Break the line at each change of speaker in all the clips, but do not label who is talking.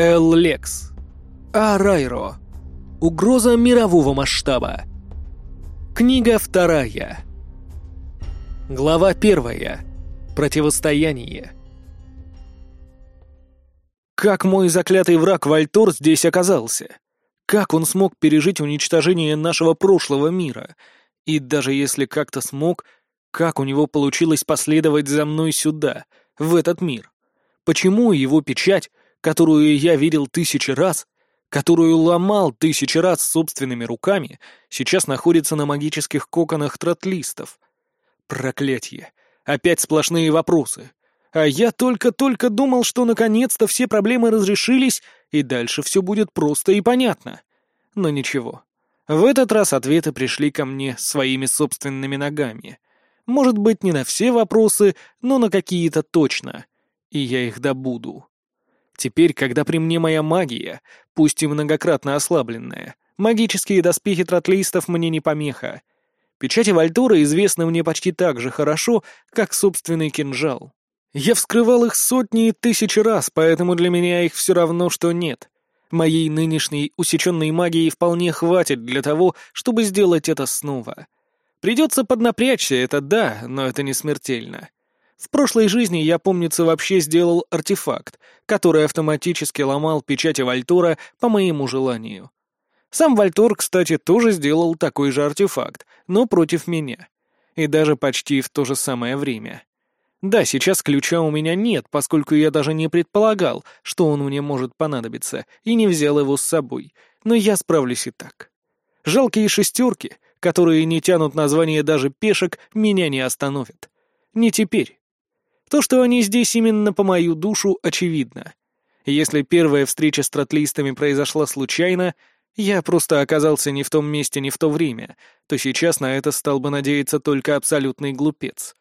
Эл Лекс. Арайро. Угроза мирового масштаба. Книга вторая. Глава первая. Противостояние. Как мой заклятый враг Вальтор здесь оказался? Как он смог пережить уничтожение нашего прошлого мира? И даже если как-то смог, как у него получилось последовать за мной сюда, в этот мир? Почему его печать, которую я видел тысячи раз, которую ломал тысячи раз собственными руками, сейчас находится на магических коконах тротлистов? Проклятье! Опять сплошные вопросы. А я только-только думал, что наконец-то все проблемы разрешились, и дальше все будет просто и понятно. Но ничего. В этот раз ответы пришли ко мне своими собственными ногами. Может быть, не на все вопросы, но на какие-то точно. И я их добуду. Теперь, когда при мне моя магия, пусть и многократно ослабленная, магические доспехи тротлистов мне не помеха. Печати Вальтура известны мне почти так же хорошо, как собственный кинжал. Я вскрывал их сотни и тысячи раз, поэтому для меня их все равно, что нет. Моей нынешней усеченной магии вполне хватит для того, чтобы сделать это снова. Придется поднапрячься, это да, но это не смертельно. В прошлой жизни я, помнится, вообще сделал артефакт, который автоматически ломал печати Вальтора по моему желанию. Сам Вальтор, кстати, тоже сделал такой же артефакт, но против меня. И даже почти в то же самое время. Да, сейчас ключа у меня нет, поскольку я даже не предполагал, что он мне может понадобиться, и не взял его с собой, но я справлюсь и так. Жалкие шестерки, которые не тянут название даже пешек, меня не остановят. Не теперь. То, что они здесь именно по мою душу, очевидно. Если первая встреча с тротлистами произошла случайно, я просто оказался не в том месте, не в то время, то сейчас на это стал бы надеяться только абсолютный глупец.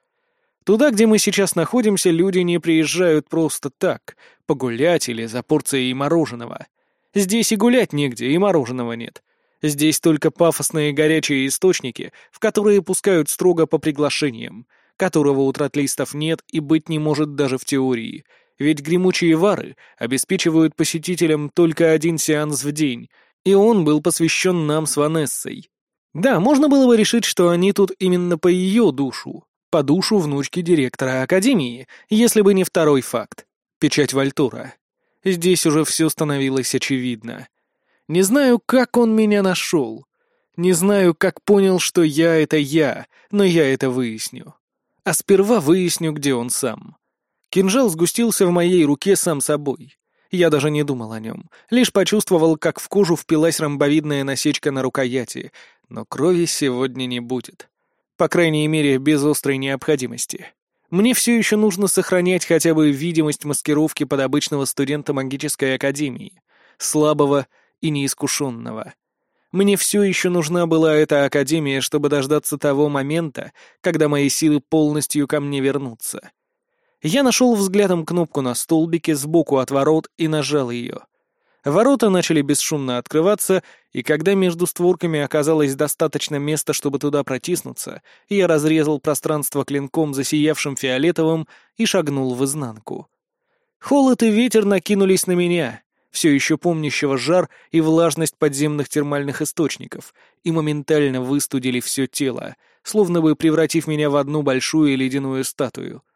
Туда, где мы сейчас находимся, люди не приезжают просто так, погулять или за порцией мороженого. Здесь и гулять негде, и мороженого нет. Здесь только пафосные горячие источники, в которые пускают строго по приглашениям, которого у тротлистов нет и быть не может даже в теории, ведь гремучие вары обеспечивают посетителям только один сеанс в день, и он был посвящен нам с Ванессой. Да, можно было бы решить, что они тут именно по ее душу, по душу внучки директора Академии, если бы не второй факт — печать Вальтура. Здесь уже все становилось очевидно. Не знаю, как он меня нашел. Не знаю, как понял, что я — это я, но я это выясню. А сперва выясню, где он сам. Кинжал сгустился в моей руке сам собой. Я даже не думал о нем, лишь почувствовал, как в кожу впилась ромбовидная насечка на рукояти, но крови сегодня не будет. По крайней мере, без острой необходимости. Мне все еще нужно сохранять хотя бы видимость маскировки под обычного студента магической академии, слабого и неискушенного. Мне все еще нужна была эта академия, чтобы дождаться того момента, когда мои силы полностью ко мне вернутся. Я нашел взглядом кнопку на столбике сбоку от ворот и нажал ее — Ворота начали бесшумно открываться, и когда между створками оказалось достаточно места, чтобы туда протиснуться, я разрезал пространство клинком, засиявшим фиолетовым, и шагнул в изнанку. Холод и ветер накинулись на меня, все еще помнящего жар и влажность подземных термальных источников, и моментально выстудили все тело, словно бы превратив меня в одну большую ледяную статую —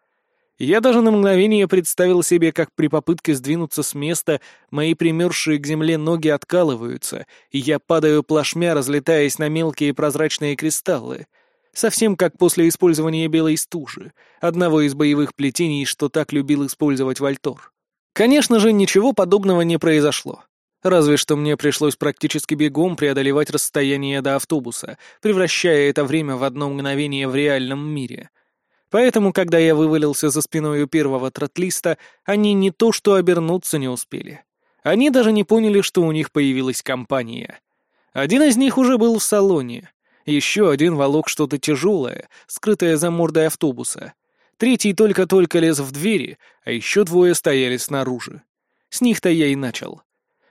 я даже на мгновение представил себе, как при попытке сдвинуться с места мои примерзшие к земле ноги откалываются, и я падаю плашмя, разлетаясь на мелкие прозрачные кристаллы. Совсем как после использования белой стужи, одного из боевых плетений, что так любил использовать Вальтор. Конечно же, ничего подобного не произошло. Разве что мне пришлось практически бегом преодолевать расстояние до автобуса, превращая это время в одно мгновение в реальном мире — Поэтому, когда я вывалился за спиной у первого тротлиста, они не то что обернуться не успели. Они даже не поняли, что у них появилась компания. Один из них уже был в салоне. Еще один волок что-то тяжелое, скрытое за мордой автобуса. Третий только-только лез в двери, а еще двое стояли снаружи. С них-то я и начал.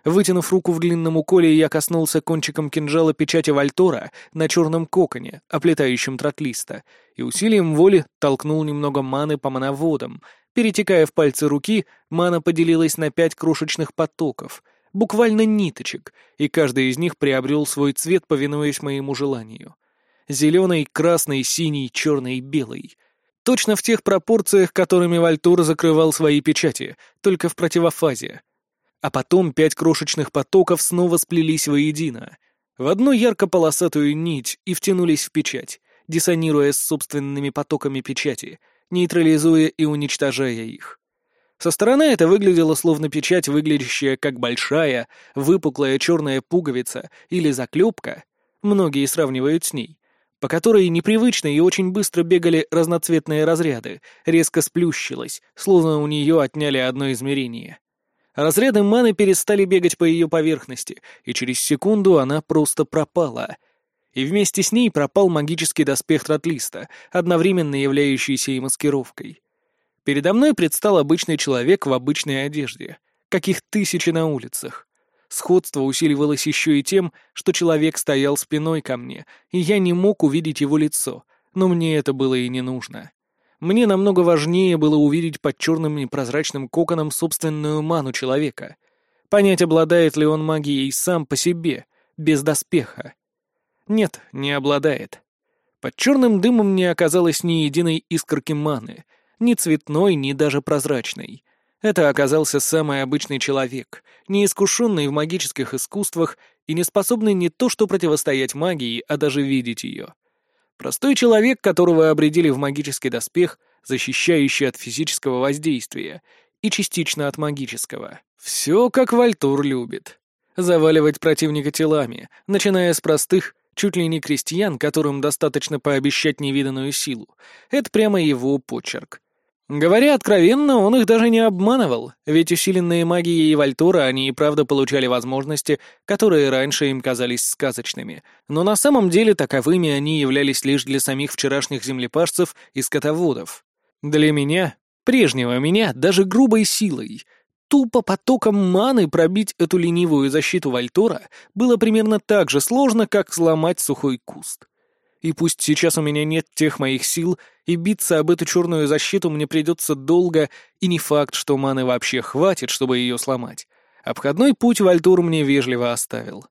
Вытянув руку в длинном уколе, я коснулся кончиком кинжала печати Вальтора на черном коконе, оплетающем тротлиста, и усилием воли толкнул немного маны по мановодам, перетекая в пальцы руки, мана поделилась на пять крошечных потоков, буквально ниточек, и каждый из них приобрел свой цвет, повинуясь моему желанию. Зеленый, красный, синий, черный, белый. Точно в тех пропорциях, которыми Вальтур закрывал свои печати, только в противофазе. А потом пять крошечных потоков снова сплелись воедино, в одну ярко-полосатую нить и втянулись в печать, диссонируя с собственными потоками печати, нейтрализуя и уничтожая их. Со стороны это выглядело словно печать, выглядящая как большая, выпуклая черная пуговица или заклепка, многие сравнивают с ней, по которой непривычно и очень быстро бегали разноцветные разряды, резко сплющилась, словно у нее отняли одно измерение. Разряды маны перестали бегать по ее поверхности, и через секунду она просто пропала. И вместе с ней пропал магический доспех Тротлиста, одновременно являющийся и маскировкой. Передо мной предстал обычный человек в обычной одежде, каких тысячи на улицах. Сходство усиливалось еще и тем, что человек стоял спиной ко мне, и я не мог увидеть его лицо, но мне это было и не нужно. Мне намного важнее было увидеть под черным непрозрачным коконом собственную ману человека. Понять, обладает ли он магией сам по себе, без доспеха. Нет, не обладает. Под черным дымом не оказалось ни единой искорки маны, ни цветной, ни даже прозрачной. Это оказался самый обычный человек, неискушенный в магических искусствах и не способный не то что противостоять магии, а даже видеть ее. Простой человек, которого обредили в магический доспех, защищающий от физического воздействия и частично от магического. Все, как Вальтур любит. Заваливать противника телами, начиная с простых, чуть ли не крестьян, которым достаточно пообещать невиданную силу. Это прямо его почерк. Говоря откровенно, он их даже не обманывал, ведь усиленные магией Вальтура они и правда получали возможности, которые раньше им казались сказочными, но на самом деле таковыми они являлись лишь для самих вчерашних землепашцев и скотоводов. Для меня, прежнего меня, даже грубой силой, тупо потоком маны пробить эту ленивую защиту Вальтура было примерно так же сложно, как сломать сухой куст. И пусть сейчас у меня нет тех моих сил, и биться об эту черную защиту мне придется долго, и не факт, что маны вообще хватит, чтобы ее сломать. Обходной путь Вальтур мне вежливо оставил.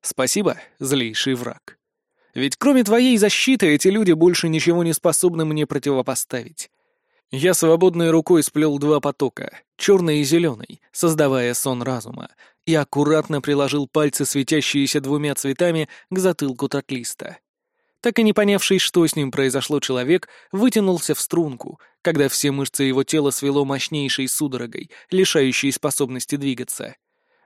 Спасибо, злейший враг. Ведь кроме твоей защиты эти люди больше ничего не способны мне противопоставить. Я свободной рукой сплел два потока, черный и зеленый, создавая сон разума, и аккуратно приложил пальцы, светящиеся двумя цветами, к затылку татлиста. Так и не понявший, что с ним произошло человек, вытянулся в струнку, когда все мышцы его тела свело мощнейшей судорогой, лишающей способности двигаться.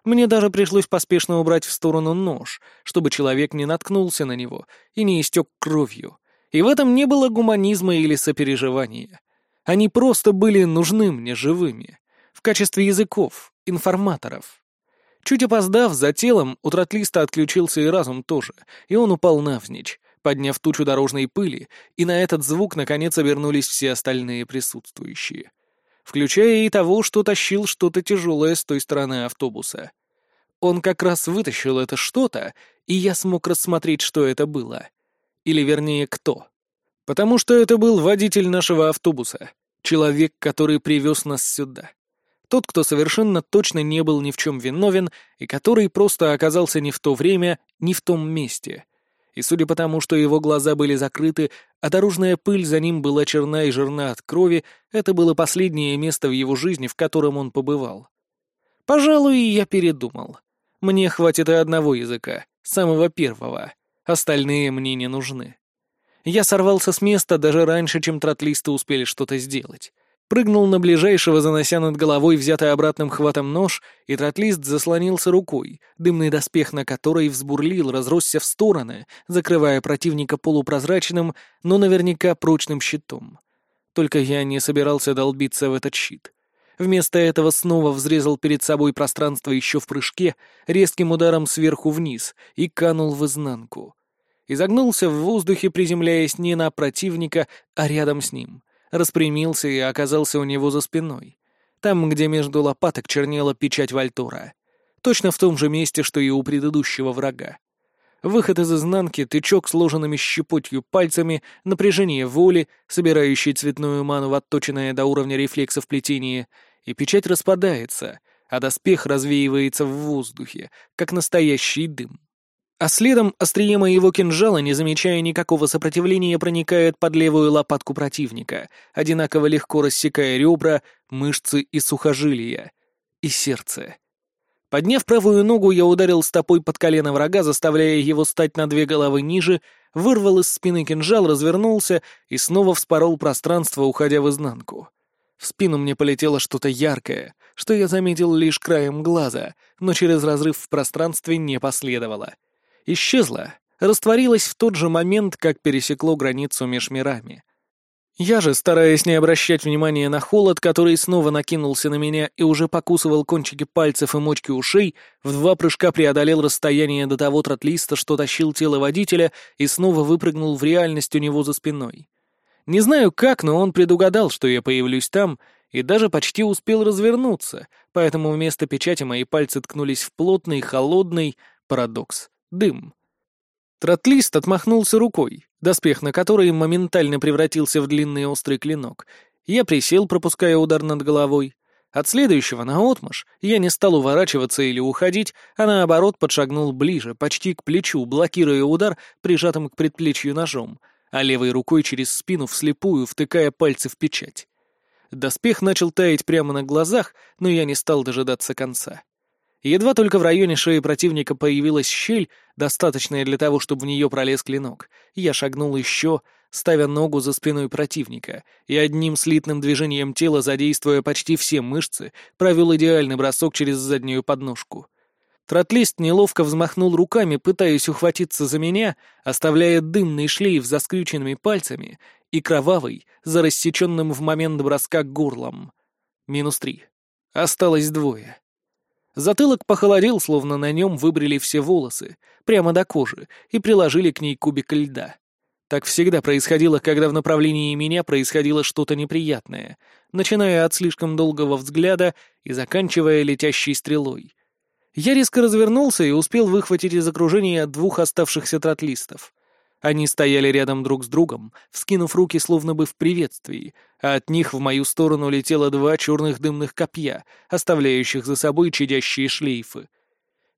Мне даже пришлось поспешно убрать в сторону нож, чтобы человек не наткнулся на него и не истек кровью. И в этом не было гуманизма или сопереживания. Они просто были нужны мне живыми, в качестве языков, информаторов. Чуть опоздав за телом, у тротлиста отключился и разум тоже, и он упал навзничь, подняв тучу дорожной пыли, и на этот звук наконец обернулись все остальные присутствующие. Включая и того, что тащил что-то тяжелое с той стороны автобуса. Он как раз вытащил это что-то, и я смог рассмотреть, что это было. Или вернее, кто. Потому что это был водитель нашего автобуса, человек, который привез нас сюда. Тот, кто совершенно точно не был ни в чем виновен и который просто оказался не в то время, не в том месте — и судя по тому, что его глаза были закрыты, а дорожная пыль за ним была черна и жирна от крови, это было последнее место в его жизни, в котором он побывал. Пожалуй, я передумал. Мне хватит и одного языка, самого первого. Остальные мне не нужны. Я сорвался с места даже раньше, чем тротлисты успели что-то сделать прыгнул на ближайшего, занося над головой взятый обратным хватом нож, и тротлист заслонился рукой, дымный доспех на которой взбурлил, разросся в стороны, закрывая противника полупрозрачным, но наверняка прочным щитом. Только я не собирался долбиться в этот щит. Вместо этого снова взрезал перед собой пространство еще в прыжке, резким ударом сверху вниз, и канул в изнанку. Изогнулся в воздухе, приземляясь не на противника, а рядом с ним — распрямился и оказался у него за спиной. Там, где между лопаток чернела печать Вальтура. Точно в том же месте, что и у предыдущего врага. Выход из изнанки, тычок сложенными щепотью пальцами, напряжение воли, собирающий цветную ману в отточенное до уровня рефлексов плетение, и печать распадается, а доспех развеивается в воздухе, как настоящий дым. А следом острие моего кинжала, не замечая никакого сопротивления, проникает под левую лопатку противника, одинаково легко рассекая ребра, мышцы и сухожилия. И сердце. Подняв правую ногу, я ударил стопой под колено врага, заставляя его стать на две головы ниже, вырвал из спины кинжал, развернулся и снова вспорол пространство, уходя в изнанку. В спину мне полетело что-то яркое, что я заметил лишь краем глаза, но через разрыв в пространстве не последовало. Исчезло, растворилось в тот же момент, как пересекло границу меж мирами. Я же, стараясь не обращать внимания на холод, который снова накинулся на меня и уже покусывал кончики пальцев и мочки ушей, в два прыжка преодолел расстояние до того тротлиста, что тащил тело водителя, и снова выпрыгнул в реальность у него за спиной. Не знаю как, но он предугадал, что я появлюсь там, и даже почти успел развернуться, поэтому вместо печати мои пальцы ткнулись в плотный, холодный, парадокс, дым. Тротлист отмахнулся рукой, доспех на который моментально превратился в длинный острый клинок. Я присел, пропуская удар над головой. От следующего наотмашь я не стал уворачиваться или уходить, а наоборот подшагнул ближе, почти к плечу, блокируя удар прижатым к предплечью ножом, а левой рукой через спину вслепую втыкая пальцы в печать. Доспех начал таять прямо на глазах, но я не стал дожидаться конца. Едва только в районе шеи противника появилась щель, достаточная для того, чтобы в нее пролез клинок, я шагнул еще, ставя ногу за спиной противника, и одним слитным движением тела, задействуя почти все мышцы, провел идеальный бросок через заднюю подножку. Тротлист неловко взмахнул руками, пытаясь ухватиться за меня, оставляя дымный шлейф за скрюченными пальцами и кровавый, за рассеченным в момент броска горлом. Минус три. Осталось двое. Затылок похолодел, словно на нем выбрили все волосы, прямо до кожи, и приложили к ней кубик льда. Так всегда происходило, когда в направлении меня происходило что-то неприятное, начиная от слишком долгого взгляда и заканчивая летящей стрелой. Я резко развернулся и успел выхватить из окружения двух оставшихся тротлистов. Они стояли рядом друг с другом, вскинув руки словно бы в приветствии, а от них в мою сторону летело два черных дымных копья, оставляющих за собой чадящие шлейфы.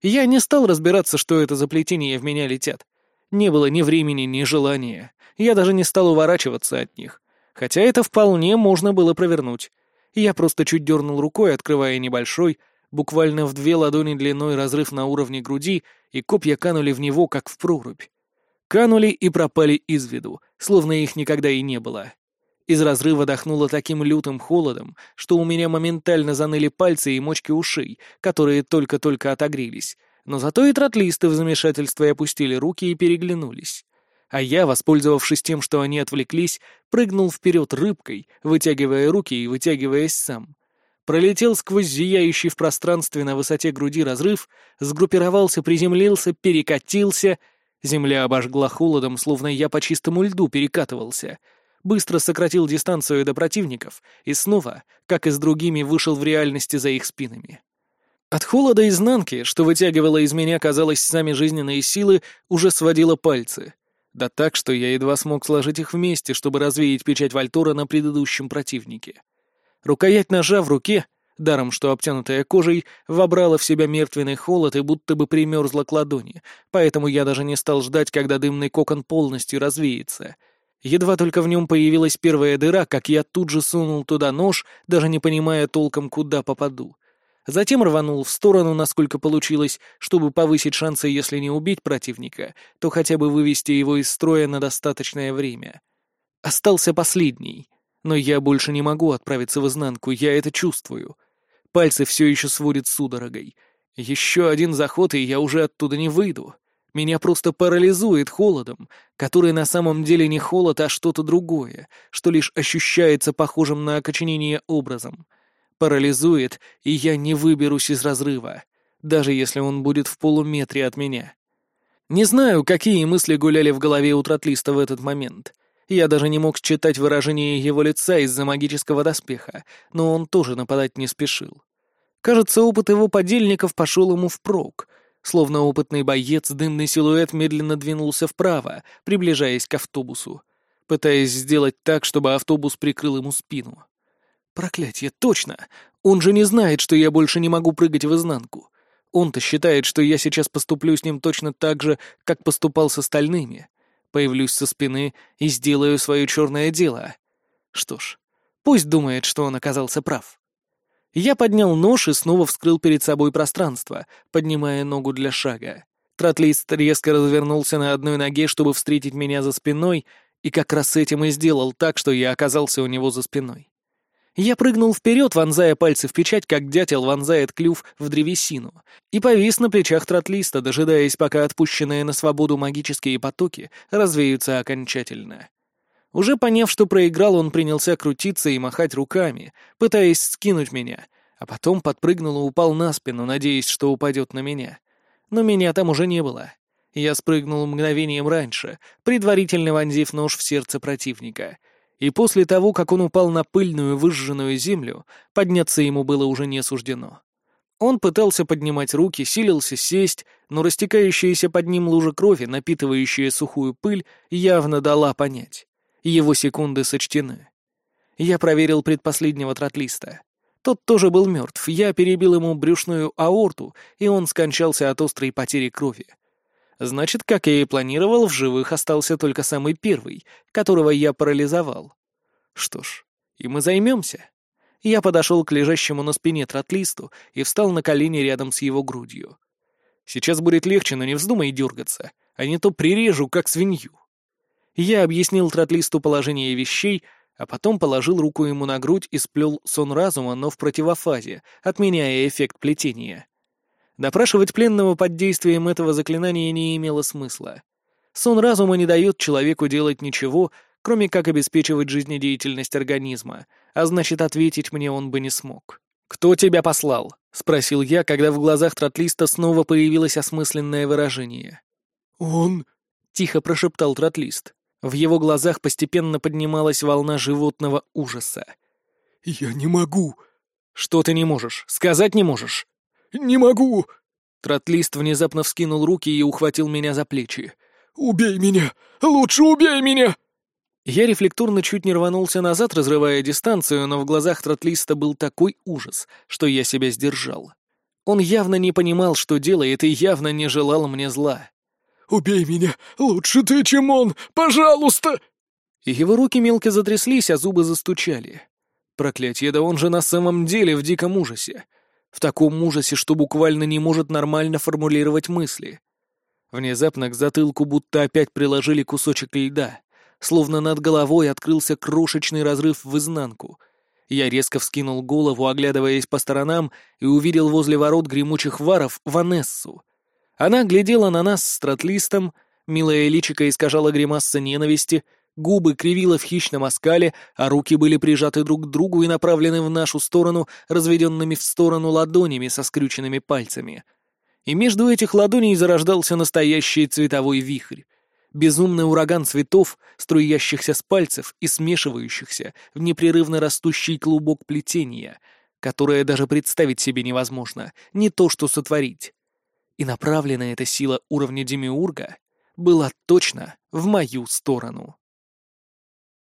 Я не стал разбираться, что это за плетения в меня летят. Не было ни времени, ни желания. Я даже не стал уворачиваться от них. Хотя это вполне можно было провернуть. Я просто чуть дернул рукой, открывая небольшой, буквально в две ладони длиной разрыв на уровне груди, и копья канули в него, как в прорубь канули и пропали из виду, словно их никогда и не было. Из разрыва дохнуло таким лютым холодом, что у меня моментально заныли пальцы и мочки ушей, которые только-только отогрелись, но зато и тротлисты в замешательстве опустили руки и переглянулись. А я, воспользовавшись тем, что они отвлеклись, прыгнул вперед рыбкой, вытягивая руки и вытягиваясь сам. Пролетел сквозь зияющий в пространстве на высоте груди разрыв, сгруппировался, приземлился, перекатился — Земля обожгла холодом, словно я по чистому льду перекатывался. Быстро сократил дистанцию до противников и снова, как и с другими, вышел в реальности за их спинами. От холода изнанки, что вытягивало из меня, казалось, сами жизненные силы, уже сводило пальцы. Да так, что я едва смог сложить их вместе, чтобы развеять печать Вальтора на предыдущем противнике. Рукоять ножа в руке — даром что обтянутая кожей, вобрала в себя мертвенный холод и будто бы примерзла к ладони, поэтому я даже не стал ждать, когда дымный кокон полностью развеется. Едва только в нем появилась первая дыра, как я тут же сунул туда нож, даже не понимая толком, куда попаду. Затем рванул в сторону, насколько получилось, чтобы повысить шансы, если не убить противника, то хотя бы вывести его из строя на достаточное время. Остался последний. Но я больше не могу отправиться в изнанку, я это чувствую. Пальцы все еще сводят судорогой. Еще один заход, и я уже оттуда не выйду. Меня просто парализует холодом, который на самом деле не холод, а что-то другое, что лишь ощущается похожим на окоченение образом. Парализует, и я не выберусь из разрыва, даже если он будет в полуметре от меня. Не знаю, какие мысли гуляли в голове у тротлиста в этот момент. Я даже не мог считать выражение его лица из-за магического доспеха, но он тоже нападать не спешил. Кажется, опыт его подельников пошел ему впрок. Словно опытный боец, дымный силуэт медленно двинулся вправо, приближаясь к автобусу, пытаясь сделать так, чтобы автобус прикрыл ему спину. Проклятье, точно! Он же не знает, что я больше не могу прыгать в изнанку. Он-то считает, что я сейчас поступлю с ним точно так же, как поступал с остальными. Появлюсь со спины и сделаю свое черное дело. Что ж, пусть думает, что он оказался прав. Я поднял нож и снова вскрыл перед собой пространство, поднимая ногу для шага. Тротлист резко развернулся на одной ноге, чтобы встретить меня за спиной, и как раз этим и сделал так, что я оказался у него за спиной. Я прыгнул вперед, вонзая пальцы в печать, как дятел вонзает клюв в древесину, и повис на плечах тротлиста, дожидаясь, пока отпущенные на свободу магические потоки развеются окончательно. Уже поняв, что проиграл, он принялся крутиться и махать руками, пытаясь скинуть меня, а потом подпрыгнул и упал на спину, надеясь, что упадет на меня. Но меня там уже не было. Я спрыгнул мгновением раньше, предварительно вонзив нож в сердце противника. И после того, как он упал на пыльную выжженную землю, подняться ему было уже не суждено. Он пытался поднимать руки, силился сесть, но растекающаяся под ним лужа крови, напитывающая сухую пыль, явно дала понять. Его секунды сочтены. Я проверил предпоследнего тротлиста. Тот тоже был мертв, я перебил ему брюшную аорту, и он скончался от острой потери крови. Значит, как я и планировал, в живых остался только самый первый, которого я парализовал. Что ж, и мы займемся. Я подошел к лежащему на спине тротлисту и встал на колени рядом с его грудью. Сейчас будет легче, но не вздумай дергаться, а не то прирежу, как свинью. Я объяснил тротлисту положение вещей, а потом положил руку ему на грудь и сплел сон разума, но в противофазе, отменяя эффект плетения. Допрашивать пленного под действием этого заклинания не имело смысла. Сон разума не дает человеку делать ничего, кроме как обеспечивать жизнедеятельность организма, а значит, ответить мне он бы не смог. «Кто тебя послал?» — спросил я, когда в глазах тротлиста снова появилось осмысленное выражение.
«Он...»
— тихо прошептал тротлист. В его глазах постепенно поднималась волна животного ужаса.
«Я не могу».
«Что ты не можешь? Сказать не можешь?»
«Не могу!»
Тротлист внезапно вскинул руки и ухватил меня за плечи.
«Убей меня! Лучше убей меня!»
Я рефлекторно чуть не рванулся назад, разрывая дистанцию, но в глазах Тротлиста был такой ужас, что я себя сдержал. Он явно не понимал, что делает, и явно не желал мне зла.
«Убей меня! Лучше ты, чем он! Пожалуйста!»
Его руки мелко затряслись, а зубы застучали. Проклятье, да он же на самом деле в диком ужасе. В таком ужасе, что буквально не может нормально формулировать мысли. Внезапно к затылку будто опять приложили кусочек льда, словно над головой открылся крошечный разрыв в изнанку. Я резко вскинул голову, оглядываясь по сторонам, и увидел возле ворот гремучих варов Ванессу. Она глядела на нас с тротлистом, милая личико искажала гримаса ненависти — губы кривила в хищном оскале, а руки были прижаты друг к другу и направлены в нашу сторону, разведенными в сторону ладонями со скрюченными пальцами. И между этих ладоней зарождался настоящий цветовой вихрь. Безумный ураган цветов, струящихся с пальцев и смешивающихся в непрерывно растущий клубок плетения, которое даже представить себе невозможно, не то что сотворить. И направлена эта сила уровня Демиурга была точно в мою сторону.